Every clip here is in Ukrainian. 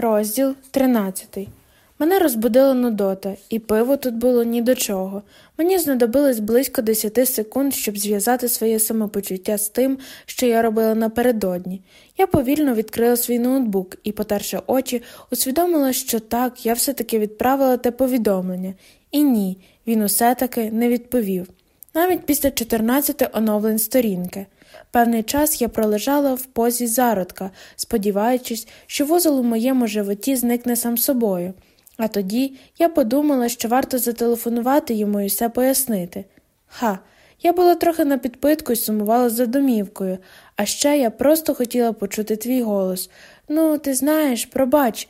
Розділ 13 Мене розбудила нудота, і пиво тут було ні до чого. Мені знадобилось близько 10 секунд, щоб зв'язати своє самопочуття з тим, що я робила напередодні. Я повільно відкрила свій ноутбук і, потерши очі, усвідомила, що так, я все таки відправила те повідомлення. І ні, він усе таки не відповів. Навіть після 14 оновлень сторінки. Певний час я пролежала в позі зародка, сподіваючись, що вузол у моєму животі зникне сам собою. А тоді я подумала, що варто зателефонувати йому і все пояснити. Ха, я була трохи на підпитку і сумувала за домівкою, а ще я просто хотіла почути твій голос. Ну, ти знаєш, пробач,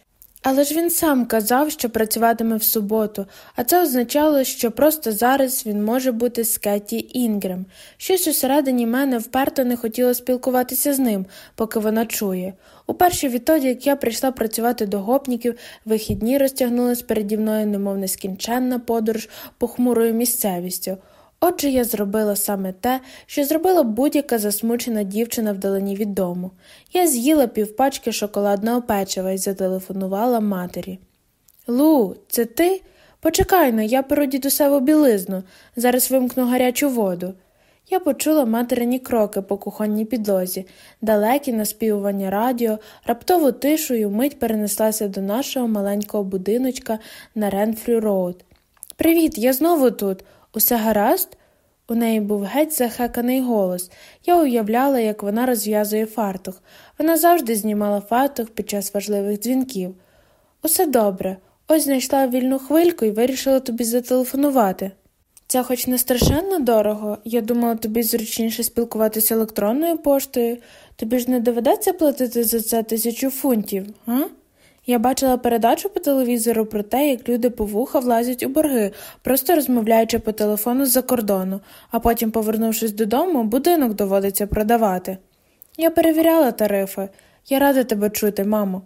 але ж він сам казав, що працюватиме в суботу, а це означало, що просто зараз він може бути з Кеті Інгрем. Щось усередині мене вперто не хотіло спілкуватися з ним, поки вона чує. Уперше відтоді, як я прийшла працювати до гопніків, вихідні розтягнулись переді мною, немов нескінченна подорож похмурою місцевістю. Отже, я зробила саме те, що зробила будь-яка засмучена дівчина вдалині від дому. Я з'їла півпачки шоколадного печива і зателефонувала матері. Лу, це ти? Почекай но, я перу дідусеву білизну, зараз вимкну гарячу воду. Я почула материні кроки по кухонній підлозі, далекі наспівування радіо, раптово тої ж миті перенеслася до нашого маленького будиночка на Ренфрю Роуд. Привіт, я знову тут. Усе гаразд? У неї був геть захеканий голос. Я уявляла, як вона розв'язує фартух. Вона завжди знімала фартух під час важливих дзвінків. Усе добре. Ось знайшла вільну хвильку і вирішила тобі зателефонувати. Це хоч не страшенно дорого, я думала, тобі зручніше спілкуватися електронною поштою, тобі ж не доведеться платити за це тисячу фунтів, а? Я бачила передачу по телевізору про те, як люди по вуха влазять у борги, просто розмовляючи по телефону з-за кордону, а потім, повернувшись додому, будинок доводиться продавати. Я перевіряла тарифи. Я рада тебе чути, мамо.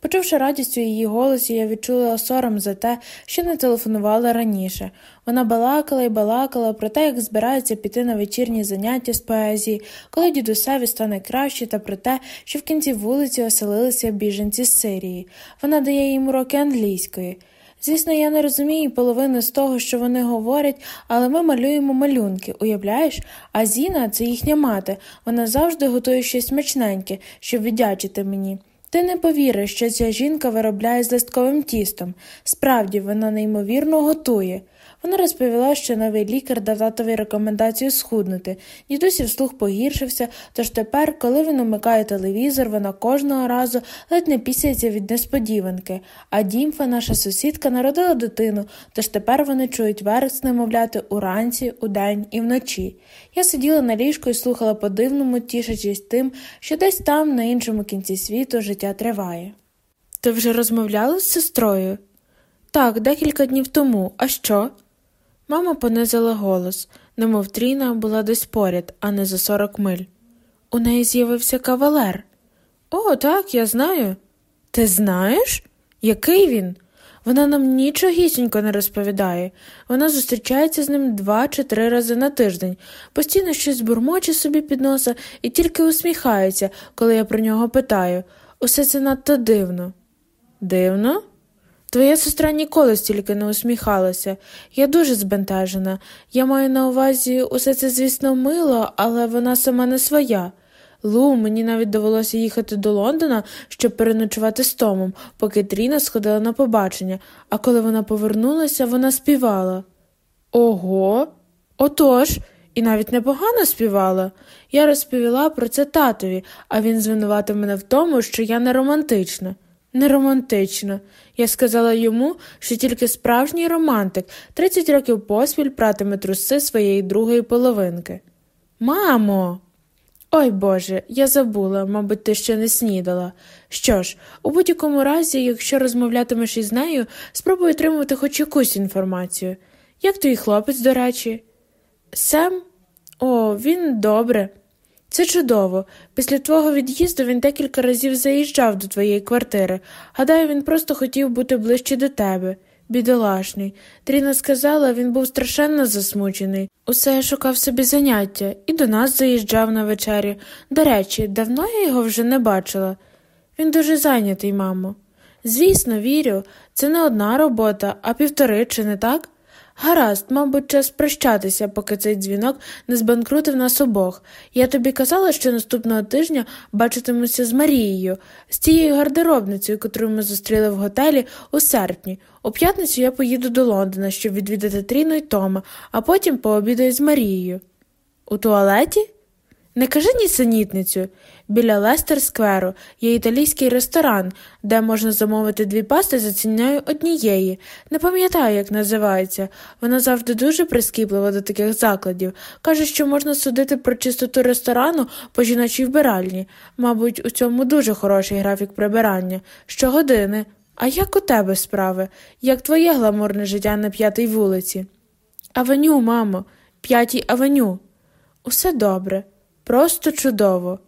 Почувши радість у її голосі, я відчула сором за те, що не телефонувала раніше. Вона балакала і балакала про те, як збирається піти на вечірні заняття з поезії, коли дідусеві стане краще, та про те, що в кінці вулиці оселилися біженці з Сирії. Вона дає їм уроки англійської. Звісно, я не розумію половини з того, що вони говорять, але ми малюємо малюнки, уявляєш? А Зіна це їхня мати. Вона завжди готує щось смачненьке, щоб віддячити мені. Ти не повіриш, що ця жінка виробляє з листковим тістом. Справді, вона неймовірно готує. Вона розповіла, що новий лікар дав татові рекомендацію схуднути. Дідусів слух погіршився, тож тепер, коли він умикає телевізор, вона кожного разу ледь не пісяється від несподіванки. А Дімфа, наша сусідка, народила дитину, тож тепер вони чують верх немовляти уранці, удень і вночі. Я сиділа на ліжку і слухала по дивному, тішачись тим, що десь там, на іншому кінці світу, життя триває. Ти вже розмовляла з сестрою? Так, декілька днів тому. А що? Мама понизила голос, немов Тріна була десь поряд, а не за сорок миль. У неї з'явився кавалер. О, так, я знаю. Ти знаєш? Який він? Вона нам нічогісінько не розповідає. Вона зустрічається з ним два чи три рази на тиждень, постійно щось бурмоче собі під носа і тільки усміхається, коли я про нього питаю. Усе це надто дивно. Дивно? Твоя сестра ніколи стільки не усміхалася. Я дуже збентежена. Я маю на увазі усе це, звісно, мило, але вона сама не своя. Лу, мені навіть довелося їхати до Лондона, щоб переночувати з Томом, поки Тріна сходила на побачення, а коли вона повернулася, вона співала. Ого, отож, і навіть непогано співала. Я розповіла про це татові, а він звинуватив мене в тому, що я не романтична. Не романтично. Я сказала йому, що тільки справжній романтик 30 років поспіль пратиме труси своєї другої половинки. Мамо. Ой Боже, я забула, мабуть, ти ще не снідала. Що ж, у будь-якому разі, якщо розмовлятимеш із нею, спробуй отримувати хоч якусь інформацію. Як твій хлопець, до речі? Сем? О, він добре. Це чудово. Після твого від'їзду він декілька разів заїжджав до твоєї квартири. Гадаю, він просто хотів бути ближче до тебе. Бідолашний. Тріна сказала, він був страшенно засмучений. Усе шукав собі заняття і до нас заїжджав на вечері. До речі, давно я його вже не бачила. Він дуже зайнятий, мамо. Звісно, вірю, це не одна робота, а півтори, чи не так? Гаразд, мабуть, час прощатися, поки цей дзвінок не збанкрутив нас обох. Я тобі казала, що наступного тижня бачитимуся з Марією, з тією гардеробницею, яку ми зустріли в готелі у серпні. У п'ятницю я поїду до Лондона, щоб відвідати Тріну й Тома, а потім пообідаю з Марією. У туалеті? Не кажи нісенітницю. Біля Лестер Скверу є італійський ресторан, де можна замовити дві пасти за ціною однієї. Не пам'ятаю, як називається. Вона завжди дуже прискіплива до таких закладів. Каже, що можна судити про чистоту ресторану по жіночій вбиральні. Мабуть, у цьому дуже хороший графік прибирання. Щогодини. А як у тебе справи? Як твоє гламурне життя на п'ятій вулиці? Авеню, мамо, п'ятій авеню. Усе добре. Просто чудово.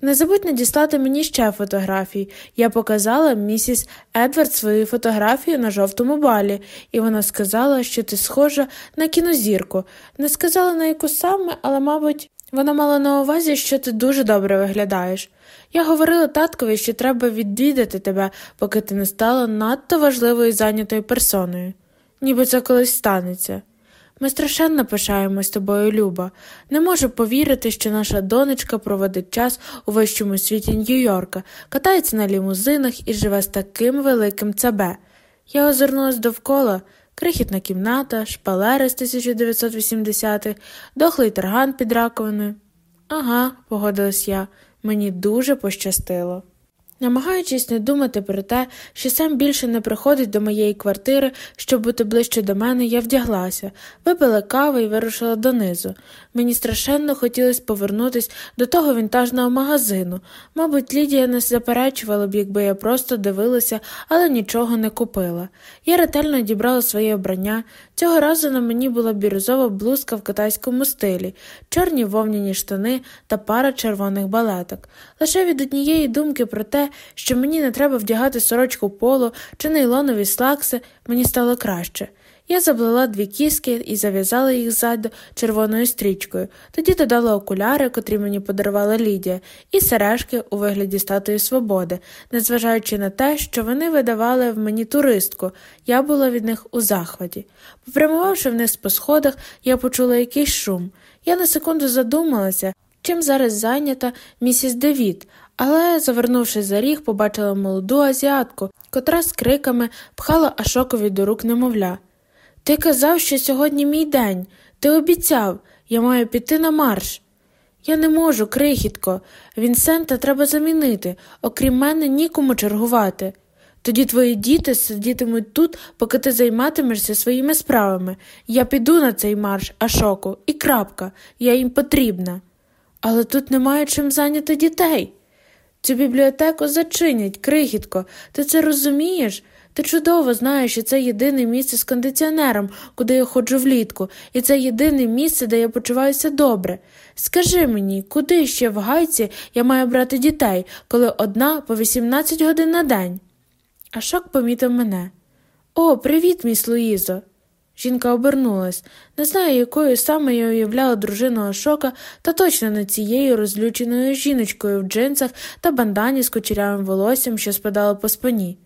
Не забудь надіслати мені ще фотографій. Я показала місіс Едвард свою фотографію на жовтому балі, і вона сказала, що ти схожа на кінозірку. Не сказала на яку саме, але, мабуть, вона мала на увазі, що ти дуже добре виглядаєш. Я говорила таткові, що треба відвідати тебе, поки ти не стала надто важливою зайнятою персоною. Ніби це колись станеться. Ми страшенно пишаємось тобою, Люба. Не можу повірити, що наша донечка проводить час у вищому світі Нью-Йорка, катається на лімузинах і живе з таким великим ЦБ. Я озирнулась довкола крихітна кімната, шпалери з 1980-х, дохлий тарган під раковиною. Ага, погодилась я, мені дуже пощастило. Намагаючись не думати про те, що сам більше не приходить до моєї квартири, щоб бути ближче до мене, я вдяглася, випила кави і вирушила донизу. Мені страшенно хотілося повернутися до того вінтажного магазину. Мабуть, Лідія не заперечувала б, якби я просто дивилася, але нічого не купила. Я ретельно дібрала своє обрання. Цього разу на мені була бірюзова блузка в китайському стилі, чорні вовняні штани та пара червоних балеток. Лише від однієї думки про те, що мені не треба вдягати сорочку поло чи нейлонові слакси, мені стало краще. Я заблила дві кіски і зав'язала їх ззаду червоною стрічкою, тоді додала окуляри, котрі мені подарувала Лідія, і сережки у вигляді статуї свободи, незважаючи на те, що вони видавали в мені туристку, я була від них у захваті. Попрямувавши вниз по сходах, я почула якийсь шум. Я на секунду задумалася, чим зараз зайнята місіс Девід, але, завернувши за ріг, побачила молоду азіатку, котра з криками пхала Ашокові до рук немовля. Ти казав, що сьогодні мій день. Ти обіцяв, я маю піти на марш. Я не можу, крихітко. Вінсента треба замінити, окрім мене, нікому чергувати. Тоді твої діти сидітимуть тут, поки ти займатимешся своїми справами. Я піду на цей марш, Ашоку, і крапка, я їм потрібна. Але тут немає чим зайняти дітей. Цю бібліотеку зачинять, крихітко, ти це розумієш? Ти чудово знаєш, що це єдине місце з кондиціонером, куди я ходжу влітку, і це єдине місце, де я почуваюся добре. Скажи мені, куди ще в гайці я маю брати дітей, коли одна по 18 годин на день? Ашок помітив мене. О, привіт, міс Луїзо. Жінка обернулась. Не знаю, якою саме я уявляла дружину Ашока, та точно не цією розлюченою жіночкою в джинсах та бандані з кучерявим волоссям, що спадало по спині.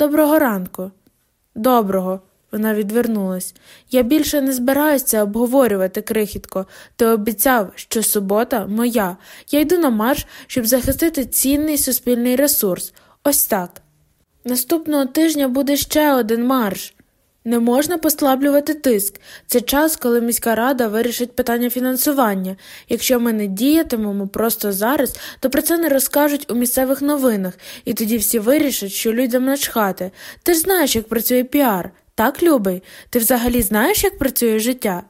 Доброго ранку. Доброго. Вона відвернулась. Я більше не збираюся обговорювати, крихітко. Ти обіцяв, що субота моя. Я йду на марш, щоб захистити цінний суспільний ресурс. Ось так. Наступного тижня буде ще один марш. Не можна послаблювати тиск. Це час, коли міська рада вирішить питання фінансування. Якщо ми не діятимемо просто зараз, то про це не розкажуть у місцевих новинах, і тоді всі вирішать, що людям начхати. Ти ж знаєш, як працює піар. Так, любий? Ти взагалі знаєш, як працює життя?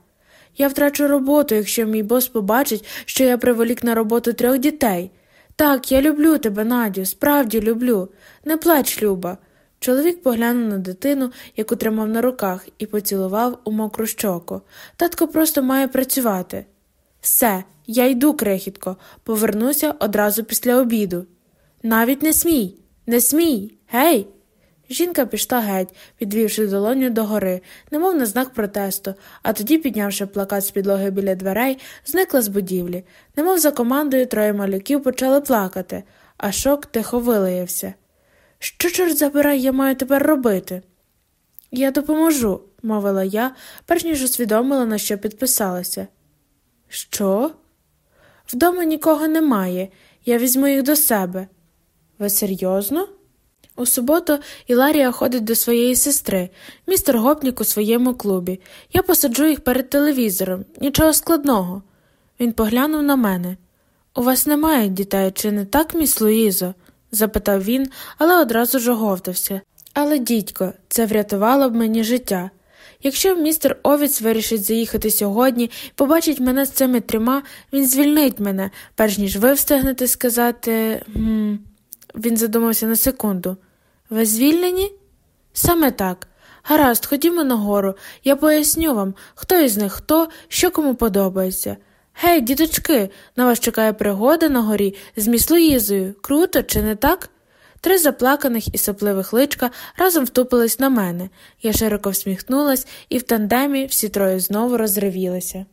Я втрачу роботу, якщо мій бос побачить, що я приволік на роботу трьох дітей. Так, я люблю тебе, Надю, справді люблю. Не плач, Люба. Чоловік поглянув на дитину, яку тримав на руках, і поцілував у мокру щоку. Татко просто має працювати. Все, я йду, крихітко, повернуся одразу після обіду. Навіть не смій, не смій, гей. Жінка пішла геть, підвівши долоню догори, немов на знак протесту, а тоді, піднявши плакат з підлоги біля дверей, зникла з будівлі. Немов за командою троє малюків почали плакати, а шок тихо вилаявся. Що, чорт забирай, я маю тепер робити? Я допоможу, мовила я, перш ніж усвідомила, на що підписалася. Що? Вдома нікого немає. Я візьму їх до себе. Ви серйозно? У суботу Іларія ходить до своєї сестри, містер гопнік у своєму клубі. Я посаджу їх перед телевізором, нічого складного. Він поглянув на мене. У вас немає дітей, чи не так, міс Луїзо? Запитав він, але одразу ж оговтався. Але, дідько, це врятувало б мені життя. Якщо містер Овіц вирішить заїхати сьогодні і побачить мене з цими трьома, він звільнить мене, перш ніж ви встигнете сказати. «Гм...» Він задумався на секунду. Ви звільнені? Саме так. Гаразд, ходімо нагору, я поясню вам, хто із них хто, що кому подобається. Гей, діточки, на вас чекає пригода на горі з міс Луїзою. Круто, чи не так? Три заплаканих і сопливих личка разом втупились на мене. Я широко всміхнулась, і в тандемі всі троє знову розривілися.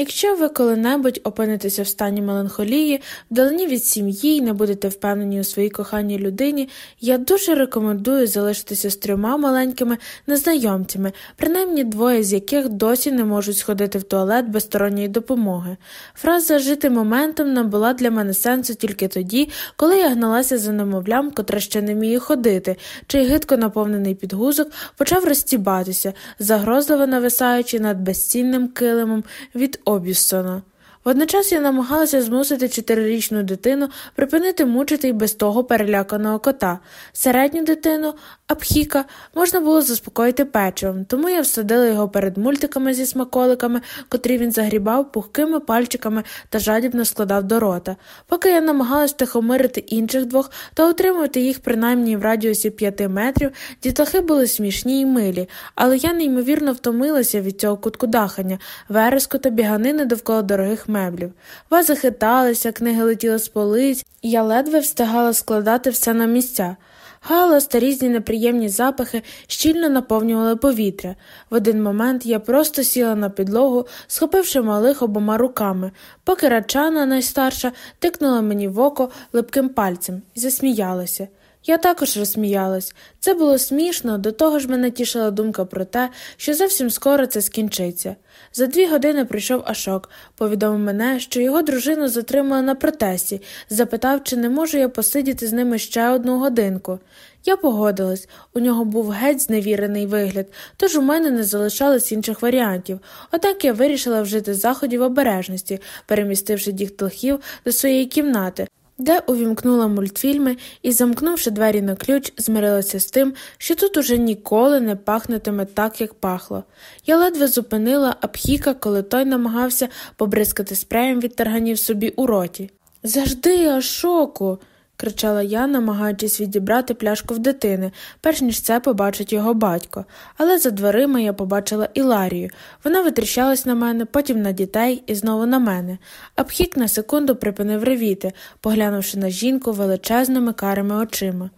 Якщо ви коли-небудь опинитеся в стані меланхолії, вдалині від сім'ї і не будете впевнені у своїй коханій людині, я дуже рекомендую залишитися з трьома маленькими незнайомцями, принаймні двоє з яких досі не можуть сходити в туалет без сторонньої допомоги. Фраза жити моментом набула для мене сенсу тільки тоді, коли я гналася за немовлям, котре ще не вміє ходити, чий гидко наповнений підгузок почав розтібатися, загрозливо нависаючи над безцінним килимом від Обістона. Водночас я намагалася змусити чотирирічну дитину припинити мучити й без того переляканого кота. Середню дитину, Абхіка, можна було заспокоїти печивом, тому я всадила його перед мультиками зі смаколиками, котрі він загрібав пухкими пальчиками та жадібно складав до рота. Поки я намагалась тихомирити інших двох та утримувати їх принаймні в радіусі п'яти метрів, дітлахи були смішні й милі, але я неймовірно втомилася від цього куткудахання, вереску та біганини довкола дорогих меблів. Вази хиталися, книги летіли з полиць, і я ледве встигала складати все на місця. Галас та різні неприємні запахи щільно наповнювали повітря. В один момент я просто сіла на підлогу, схопивши малих обома руками, поки рачана найстарша тикнула мені в око липким пальцем і засміялася. Я також розсміялась. Це було смішно, до того ж мене тішила думка про те, що зовсім скоро це скінчиться. За дві години прийшов Ашок, повідомив мене, що його дружину затримали на протесті, запитав, чи не можу я посидіти з ними ще одну годинку. Я погодилась, у нього був геть зневірений вигляд, тож у мене не залишалось інших варіантів, однак я вирішила вжити заходів обережності, перемістивши діхтлахів до своєї кімнати де увімкнула мультфільми і, замкнувши двері на ключ, змирилася з тим, що тут уже ніколи не пахнетиме так, як пахло. Я ледве зупинила Абхіка, коли той намагався побризкати спреєм від тарганів собі у роті. Завжди, Ашоку кричала я, намагаючись відібрати пляшку в дитини, перш ніж це побачить його батько. Але за дверима я побачила Іларію. Вона витріщалась на мене, потім на дітей і знову на мене. Абхік на секунду припинив ревіти, поглянувши на жінку величезними карими очима.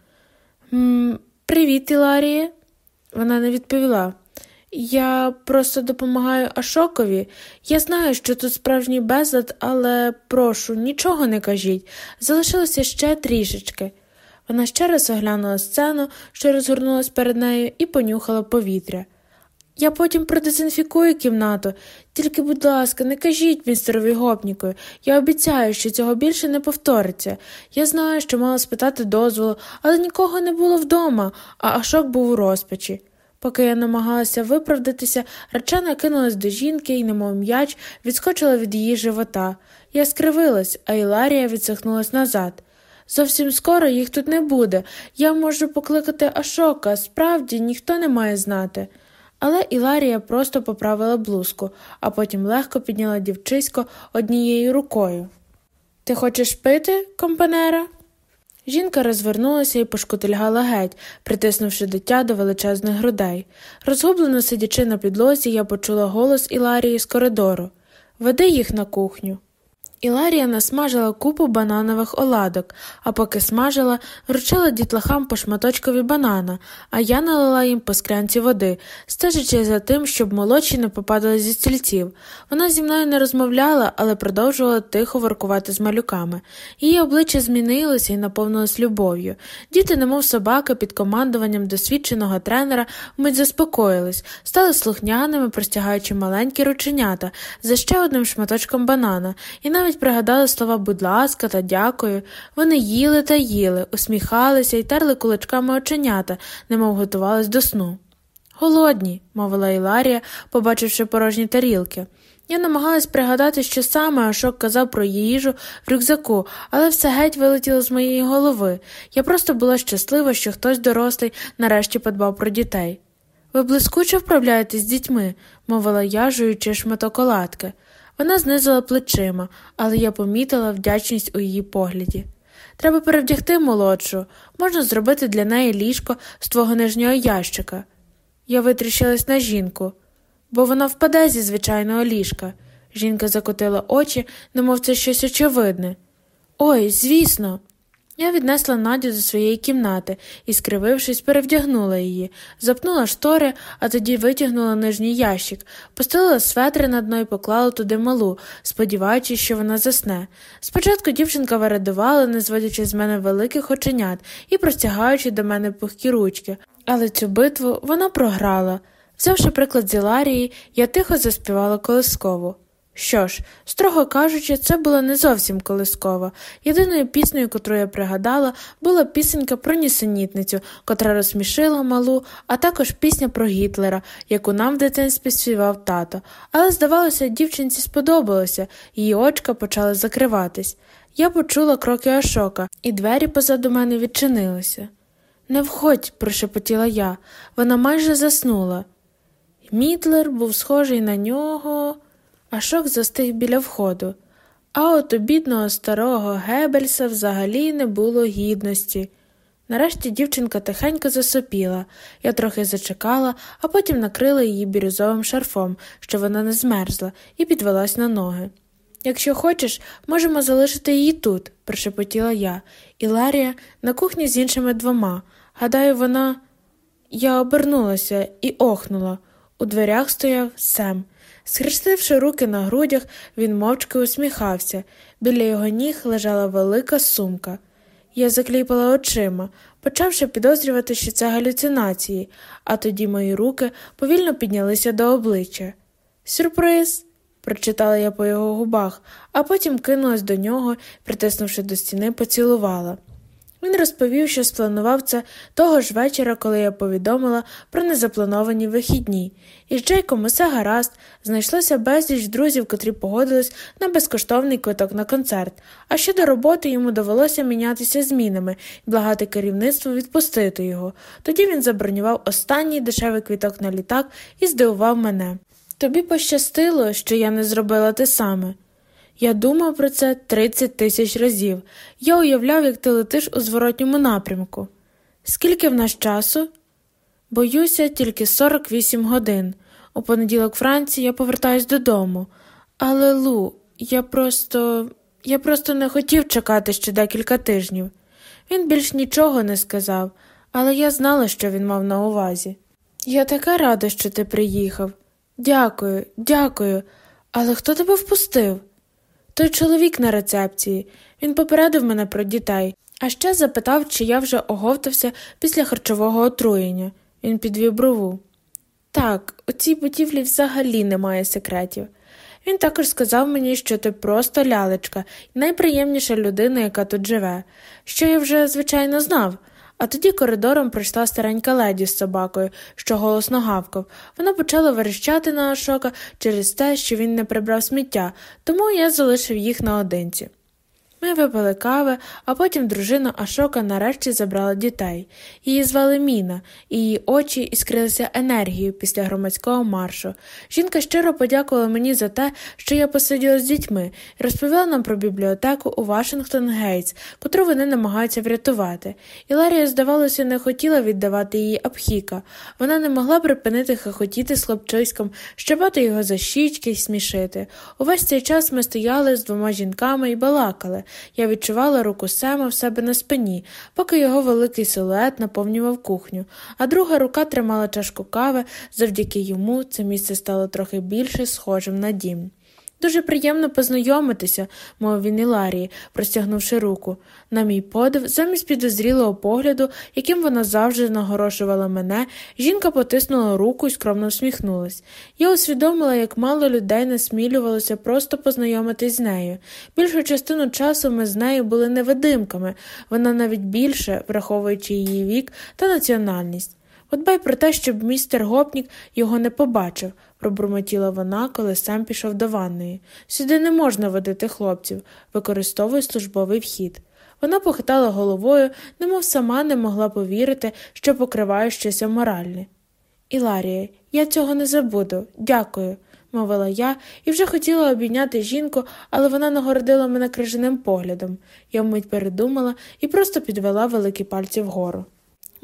«М Привіт, Іларіє. Вона не відповіла. Я просто допомагаю Ашокові. Я знаю, що тут справжній безлад, але прошу, нічого не кажіть. Залишилося ще трішечки. Вона ще раз оглянула сцену, що розгорнулась перед нею, і понюхала повітря. Я потім продезінфікую кімнату, тільки, будь ласка, не кажіть містерові гопніку. Я обіцяю, що цього більше не повториться. Я знаю, що мала спитати дозволу, але нікого не було вдома, а Ашок був у розпачі. Поки я намагалася виправдатися, рачана кинулась до жінки і, немов м'яч, відскочила від її живота. Я скривилась, а Іларія відсахнулась назад. Зовсім скоро їх тут не буде. Я можу покликати Ашока, справді ніхто не має знати. Але Іларія просто поправила блузку, а потім легко підняла дівчисько однією рукою. Ти хочеш пити, компанера? Жінка розвернулася і пошкотильгала геть, притиснувши дитя до величезних грудей. Розгублено сидячи на підлозі, я почула голос Іларії з коридору Веди їх на кухню. Іларія насмажила купу бананових оладок, а поки смажила, вручила дітлахам по шматочкові банана, а я налила їм по склянці води, стежачи за тим, щоб молодші не попадали зі стільців. Вона зі мною не розмовляла, але продовжувала тихо воркувати з малюками. Її обличчя змінилося і наповнилось любов'ю. Діти, немов собаки, під командуванням досвідченого тренера, вмить заспокоїлись, стали слухняними, простягаючи маленькі рученята за ще одним шматочком банана. і навіть навіть пригадали слова будь ласка та дякую. Вони їли та їли, усміхалися і терли кулачками оченята, немов готувались до сну. Голодні, мовила Іларія, побачивши порожні тарілки. Я намагалась пригадати, що саме Ашок казав про їжу в рюкзаку, але все геть вилетіло з моєї голови. Я просто була щаслива, що хтось дорослий нарешті подбав про дітей. Ви блискуче вправляєтесь з дітьми, мовила я, жуючи шматок оладки. Вона знизила плечима, але я помітила вдячність у її погляді. Треба перевдягти молодшу, можна зробити для неї ліжко з твого нижнього ящика. Я витріщилась на жінку, бо вона впаде зі звичайного ліжка. Жінка закотила очі, немов це щось очевидне. Ой, звісно. Я віднесла Надю до своєї кімнати і, скривившись, перевдягнула її, запнула штори, а тоді витягнула нижній ящик, постелила светри на дно і поклала туди малу, сподіваючись, що вона засне. Спочатку дівчинка вирадувала, не зводячи з мене великих оченят і простягаючи до мене пухкі ручки, але цю битву вона програла. Взявши приклад з Іларії, я тихо заспівала колискову. Що ж, строго кажучи, це було не зовсім колискова. Єдиною піснею, котру я пригадала, була пісенька про нісенітницю, котра розсмішила малу, а також пісня про Гітлера, яку нам в дитинстві співав тато. Але, здавалося, дівчинці сподобалося, її очка почали закриватись. Я почула кроки Ашока, і двері позаду мене відчинилися. Не входь, прошепотіла я, вона майже заснула. Мітлер був схожий на нього. Ашок застиг біля входу, а от у бідного старого Гебельса взагалі не було гідності. Нарешті дівчинка тихенько засопіла, я трохи зачекала, а потім накрила її бірюзовим шарфом, щоб вона не змерзла, і підвелась на ноги. Якщо хочеш, можемо залишити її тут, прошепотіла я, і Ларія на кухні з іншими двома. Гадаю, вона. Я обернулася і охнула. У дверях стояв Сем. Схрестивши руки на грудях, він мовчки усміхався. Біля його ніг лежала велика сумка. Я закліпала очима, почавши підозрювати, що це галюцинації, а тоді мої руки повільно піднялися до обличчя. Сюрприз, прочитала я по його губах, а потім кинулась до нього, притиснувши до стіни, поцілувала. Він розповів, що спланував це того ж вечора, коли я повідомила про незаплановані вихідні, і з Джейком усе гаразд, знайшлося безліч друзів, котрі погодились на безкоштовний квиток на концерт, а щодо роботи йому довелося мінятися змінами і благати керівництво відпустити його. Тоді він забронював останній дешевий квіток на літак і здивував мене. Тобі пощастило, що я не зробила те саме. Я думав про це 30 тисяч разів. Я уявляв, як ти летиш у зворотньому напрямку. Скільки в нас часу? Боюся, тільки 48 годин. У понеділок Франції я повертаюсь додому. Але Лу, я просто. я просто не хотів чекати ще декілька тижнів. Він більш нічого не сказав, але я знала, що він мав на увазі. Я така рада, що ти приїхав. Дякую, дякую. Але хто тебе впустив? Той чоловік на рецепції. Він попередив мене про дітей, а ще запитав, чи я вже оговтався після харчового отруєння. Він підвів брову. Так, у цій будівлі взагалі немає секретів. Він також сказав мені, що ти просто лялечка найприємніша людина, яка тут живе, що я вже, звичайно, знав. А тоді коридором пройшла старенька леді з собакою, що голосно гавкав. Вона почала верещати на Ашока через те, що він не прибрав сміття, тому я залишив їх наодинці. Ми випили кави, а потім дружина Ашока нарешті забрала дітей. Її звали Міна, і її очі іскрилися енергією після громадського маршу. Жінка щиро подякувала мені за те, що я посиділа з дітьми, і розповіла нам про бібліотеку у Вашингтон Гейтс, котру вони намагаються врятувати. Іларія, здавалося, не хотіла віддавати її Абхіка. Вона не могла припинити хохотіти з хлопчиськом, щебати його за щічки й смішити. Увесь цей час ми стояли з двома жінками і балакали. Я відчувала руку Сема в себе на спині, поки його великий силует наповнював кухню, а друга рука тримала чашку кави, завдяки йому це місце стало трохи більше схожим на дім. Дуже приємно познайомитися, мовив він Іларії, простягнувши руку. На мій подив, замість підозрілого погляду, яким вона завжди нагорошувала мене, жінка потиснула руку і скромно всміхнулась. Я усвідомила, як мало людей насмілювалося просто познайомитись з нею. Більшу частину часу ми з нею були невидимками, вона навіть більше, враховуючи її вік та національність. Подбай про те, щоб містер гопнік його не побачив, пробурмотіла вона, коли сам пішов до ванної. Сюди не можна водити хлопців, використовує службовий вхід. Вона похитала головою, немов сама не могла повірити, що покриває щось аморальне. Іларія, я цього не забуду. Дякую, мовила я і вже хотіла обійняти жінку, але вона нагородила мене крижаним поглядом. Я вмить передумала і просто підвела великі пальці вгору.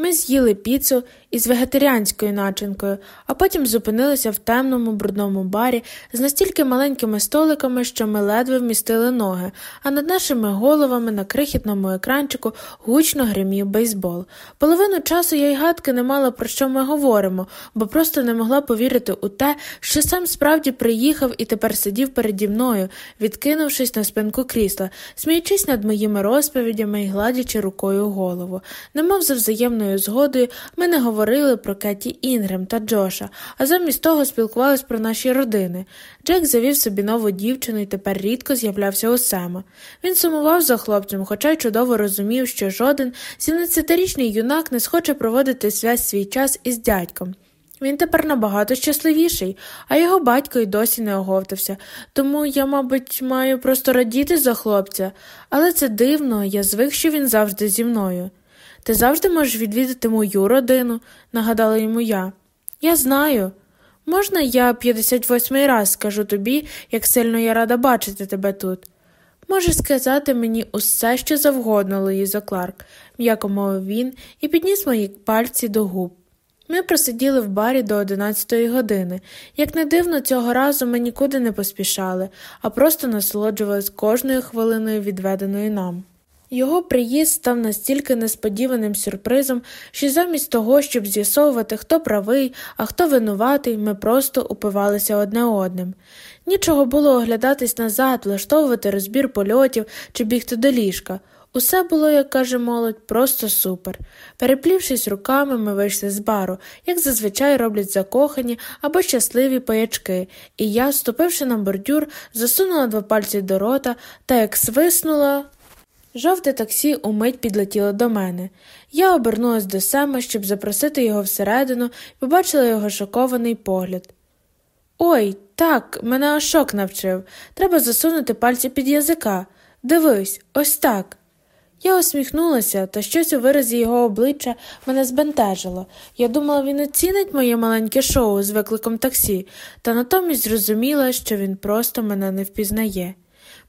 Ми з'їли піцу із вегетаріанською начинкою, а потім зупинилися в темному брудному барі з настільки маленькими столиками, що ми ледве вмістили ноги, а над нашими головами на крихітному екранчику гучно гримів бейсбол. Половину часу я й гадки не мала про що ми говоримо, бо просто не могла повірити у те, що сам справді приїхав і тепер сидів переді мною, відкинувшись на спинку крісла, сміючись над моїми розповідями і гладячи рукою голову. Немов за взаємною згодою, ми не говорили про Кеті Інгрем та Джоша, а замість того спілкувались про наші родини. Джек завів собі нову дівчину і тепер рідко з'являвся у Сема. Він сумував за хлопцем, хоча й чудово розумів, що жоден 17-річний юнак не схоче проводити весь свій час із дядьком. Він тепер набагато щасливіший, а його батько й досі не оговтався, тому я, мабуть, маю просто радіти за хлопця, але це дивно, я звик, що він завжди зі мною. Ти завжди можеш відвідати мою родину, нагадала йому я. Я знаю. Можна я 58-й раз скажу тобі, як сильно я рада бачити тебе тут. Можеш сказати мені усе, що завгодно, Луїзо Кларк, м'яко мовив він і підніс мої пальці до губ. Ми просиділи в барі до 11 години. Як не дивно, цього разу ми нікуди не поспішали, а просто насолоджувались кожною хвилиною, відведеною нам. Його приїзд став настільки несподіваним сюрпризом, що замість того, щоб з'ясовувати, хто правий, а хто винуватий, ми просто упивалися одне одним. Нічого було оглядатись назад, влаштовувати розбір польотів чи бігти до ліжка. Усе було, як каже молодь, просто супер. Переплівшись руками, ми вийшли з бару, як зазвичай роблять закохані або щасливі паячки, і я, ступивши на бордюр, засунула два пальці до рота та як свиснула. Жовте таксі умить підлетіло до мене. Я обернулась до Сема, щоб запросити його всередину, і побачила його шокований погляд. Ой, так, мене Ашок навчив. Треба засунути пальці під язика. Дивись, ось так. Я усміхнулася, та щось у виразі його обличчя мене збентежило. Я думала, він оцінить моє маленьке шоу з викликом таксі, та натомість зрозуміла, що він просто мене не впізнає.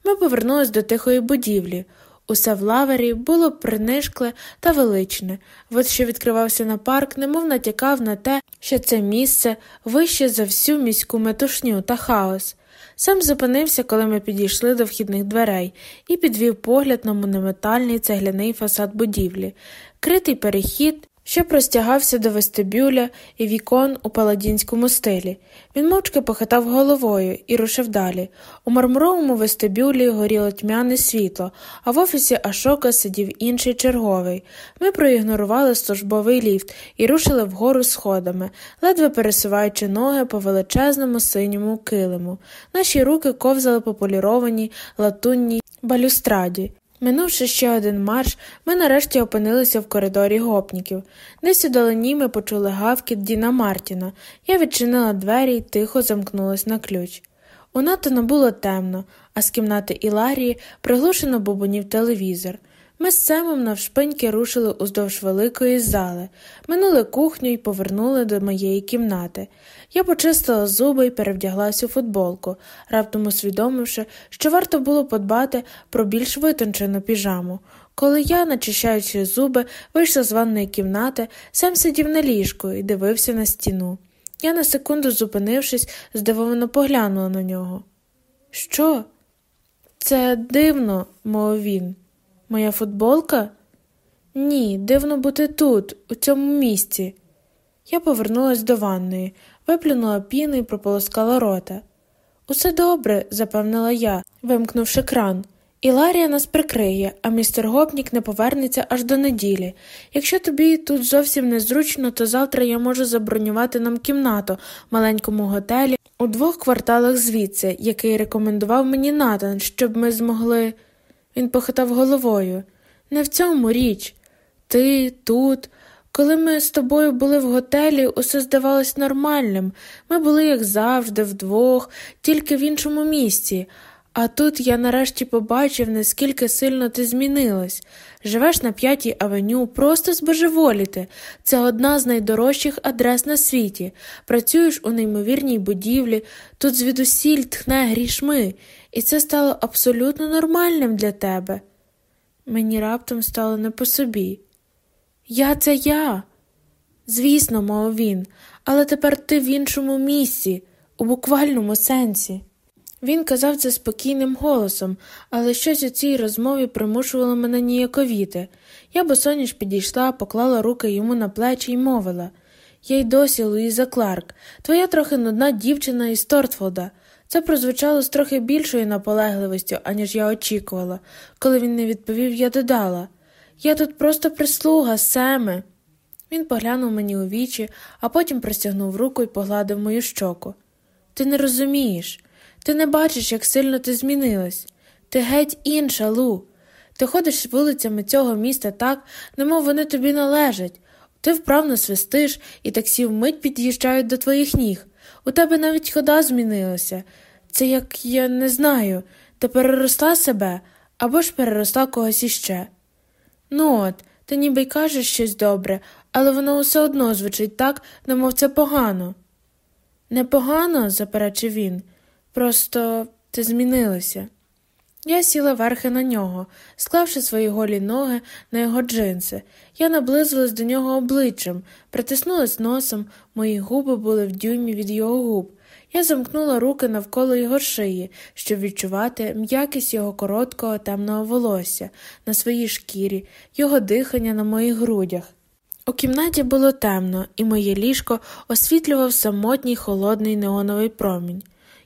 Ми повернулись до тихої будівлі. Усе в лавері було принишкле та величне, вид, що відкривався на парк, немов натякав на те, що це місце вище за всю міську метушню та хаос. Сам зупинився, коли ми підійшли до вхідних дверей, і підвів погляд на монументальний цегляний фасад будівлі, критий перехід, що простягався до вестибюля і вікон у паладінському стилі. Він мовчки похитав головою і рушив далі. У мармуровому вестибюлі горіло тьмяне світло, а в офісі Ашока сидів інший черговий. Ми проігнорували службовий ліфт і рушили вгору сходами, ледве пересуваючи ноги по величезному синьому килиму. Наші руки ковзали по полірованій латунній балюстраді. Минувши ще один марш, ми нарешті опинилися в коридорі гопніків. Десь у долині ми почули гавкіт Діна Мартіна. Я відчинила двері і тихо замкнулась на ключ. У Натана було темно, а з кімнати Іларії приглушено бубонів телевізор. Ми з Семом навшпиньки рушили уздовж великої зали, минули кухню і повернули до моєї кімнати. Я почистила зуби і перевдяглась у футболку, раптом усвідомивши, що варто було подбати про більш витончену піжаму. Коли я, начищаючи зуби, вийшла з ванної кімнати, Сем сидів на ліжку і дивився на стіну. Я на секунду, зупинившись, здивовано поглянула на нього. Що? Це дивно, мовив він. Моя футболка? Ні, дивно бути тут, у цьому місці. Я повернулась до ванної, виплюнула піну і прополоскала рота. Усе добре, запевнила я, вимкнувши кран. Іларія нас прикриє, а містер Гопнік не повернеться аж до неділі. Якщо тобі тут зовсім незручно, то завтра я можу забронювати нам кімнату в маленькому готелі у двох кварталах звідси, який рекомендував мені Натан, щоб ми змогли. Він похитав головою. Не в цьому річ. Ти тут. Коли ми з тобою були в готелі, усе здавалось нормальним. Ми були, як завжди, вдвох, тільки в іншому місці. А тут я нарешті побачив, наскільки сильно ти змінилась. Живеш на п'ятій авеню, просто збожеволіти. Це одна з найдорожчих адрес на світі. Працюєш у неймовірній будівлі, тут звідусіль тхне грішми, і це стало абсолютно нормальним для тебе. Мені раптом стало не по собі. Я це я. Звісно, мов він, але тепер ти в іншому місці, у буквальному сенсі. Він казав це спокійним голосом, але щось у цій розмові примушувало мене ніяковіти. Я босоніж підійшла, поклала руки йому на плечі і мовила Я й досі Луїза Кларк, твоя трохи нудна дівчина із Тортфолда. Це прозвучало з трохи більшою наполегливістю, аніж я очікувала. Коли він не відповів, я додала Я тут просто прислуга, Семе. Він поглянув мені у вічі, а потім простягнув руку і погладив мою щоку. Ти не розумієш. Ти не бачиш, як сильно ти змінилась. Ти геть інша, Лу. Ти ходиш вулицями цього міста так, немов вони тобі належать. Ти вправно свистиш, і таксі вмить під'їжджають до твоїх ніг. У тебе навіть хода змінилася. Це як я не знаю, ти переросла себе або ж переросла когось іще. Ну от, ти ніби й кажеш щось добре, але воно все одно звучить так, немов це погано. Непогано, заперечив він. Просто ти змінилася. Я сіла верхи на нього, склавши свої голі ноги на його джинси. Я наблизилась до нього обличчям, притиснулась носом, мої губи були в дюймі від його губ. Я замкнула руки навколо його шиї, щоб відчувати м'якість його короткого темного волосся на своїй шкірі, його дихання на моїх грудях. У кімнаті було темно, і моє ліжко освітлював самотній холодний неоновий промінь.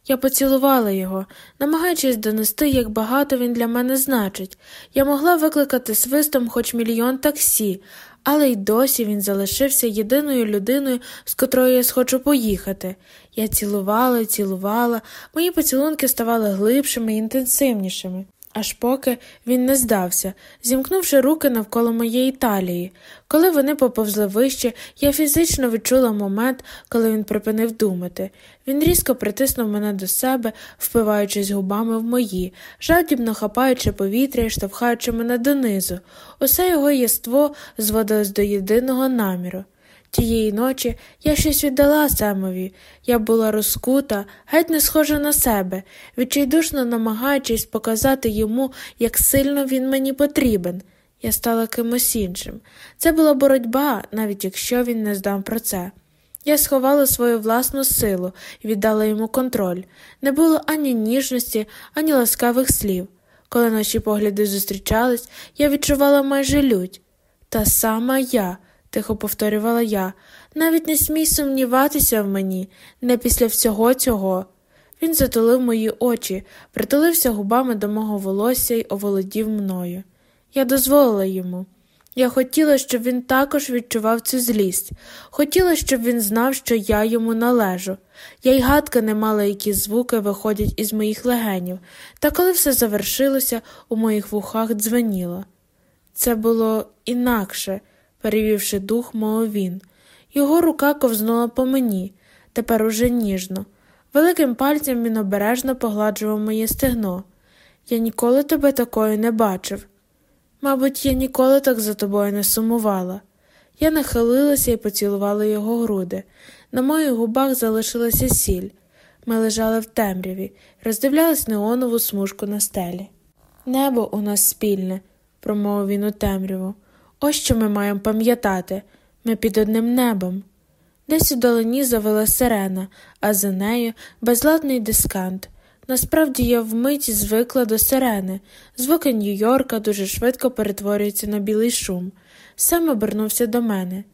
Я поцілувала його, намагаючись донести, як багато він для мене значить. Я могла викликати свистом хоч мільйон таксі, але й досі він залишився єдиною людиною, з котрою я схочу поїхати. Я цілувала, цілувала, мої поцілунки ставали глибшими і інтенсивнішими аж поки він не здався, зімкнувши руки навколо моєї талії. Коли вони поповзли вище, я фізично відчула момент, коли він припинив думати. Він різко притиснув мене до себе, впиваючись губами в мої, жадібно хапаючи повітря і штовхаючи мене донизу. Усе його єство зводилось до єдиного наміру. Тієї ночі я щось віддала Семові. Я була розкута, геть не схожа на себе, відчайдушно намагаючись показати йому, як сильно він мені потрібен. Я стала кимось іншим. Це була боротьба, навіть якщо він не здав про це. Я сховала свою власну силу і віддала йому контроль. Не було ані ніжності, ані ласкавих слів. Коли наші погляди зустрічались, я відчувала майже лють. Та сама я тихо повторювала я, навіть не смій сумніватися в мені, не після всього цього. Він затулив мої очі, притулився губами до мого волосся й оволодів мною. Я дозволила йому. Я хотіла, щоб він також відчував цю злість, хотіла, щоб він знав, що я йому належу. Я й гадка не мала, які звуки виходять із моїх легенів, та коли все завершилося, у моїх вухах дзвеніло. Це було інакше перевівши дух, мов він. Його рука ковзнула по мені, тепер уже ніжно. Великим пальцем він обережно погладжував моє стегно. Я ніколи тебе такою не бачив. Мабуть, я ніколи так за тобою не сумувала. Я нахилилася і поцілувала його груди. На моїх губах залишилася сіль. Ми лежали в темряві, роздивлялись неонову смужку на стелі. Небо у нас спільне, промовив він у темряву. Ось що ми маємо пам'ятати ми під одним небом. Десь у долині завела сирена, а за нею безладний дискант. Насправді я вмить звикла до сирени. Звуки Нью-Йорка дуже швидко перетворюються на білий шум. Сам обернувся до мене.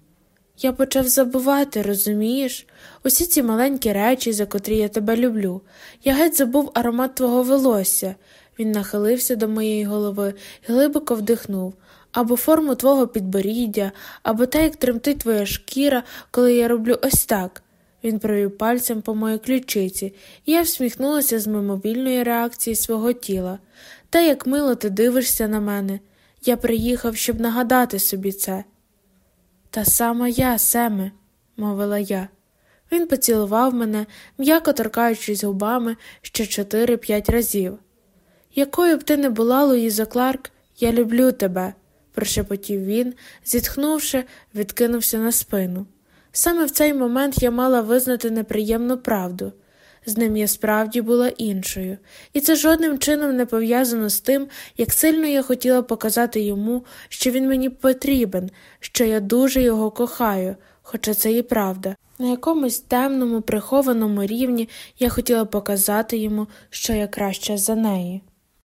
Я почав забувати, розумієш? Усі ці маленькі речі, за котрі я тебе люблю. Я геть забув аромат твого волосся. Він нахилився до моєї голови і глибоко вдихнув. Або форму твого підборіддя, або те, як тремтить твоя шкіра, коли я роблю ось так. Він провів пальцем по моїй ключиці, і я всміхнулася з мимовільної реакції свого тіла. Та як мило ти дивишся на мене. Я приїхав, щоб нагадати собі це. Та сама я, Семе, мовила я. Він поцілував мене, м'яко торкаючись губами ще чотири-п'ять разів. Якою б ти не була, Луїза Кларк, я люблю тебе, прошепотів він, зітхнувши, відкинувся на спину. Саме в цей момент я мала визнати неприємну правду. З ним я справді була іншою, і це жодним чином не пов'язано з тим, як сильно я хотіла показати йому, що він мені потрібен, що я дуже його кохаю, хоча це і правда. На якомусь темному, прихованому рівні я хотіла показати йому, що я краща за неї.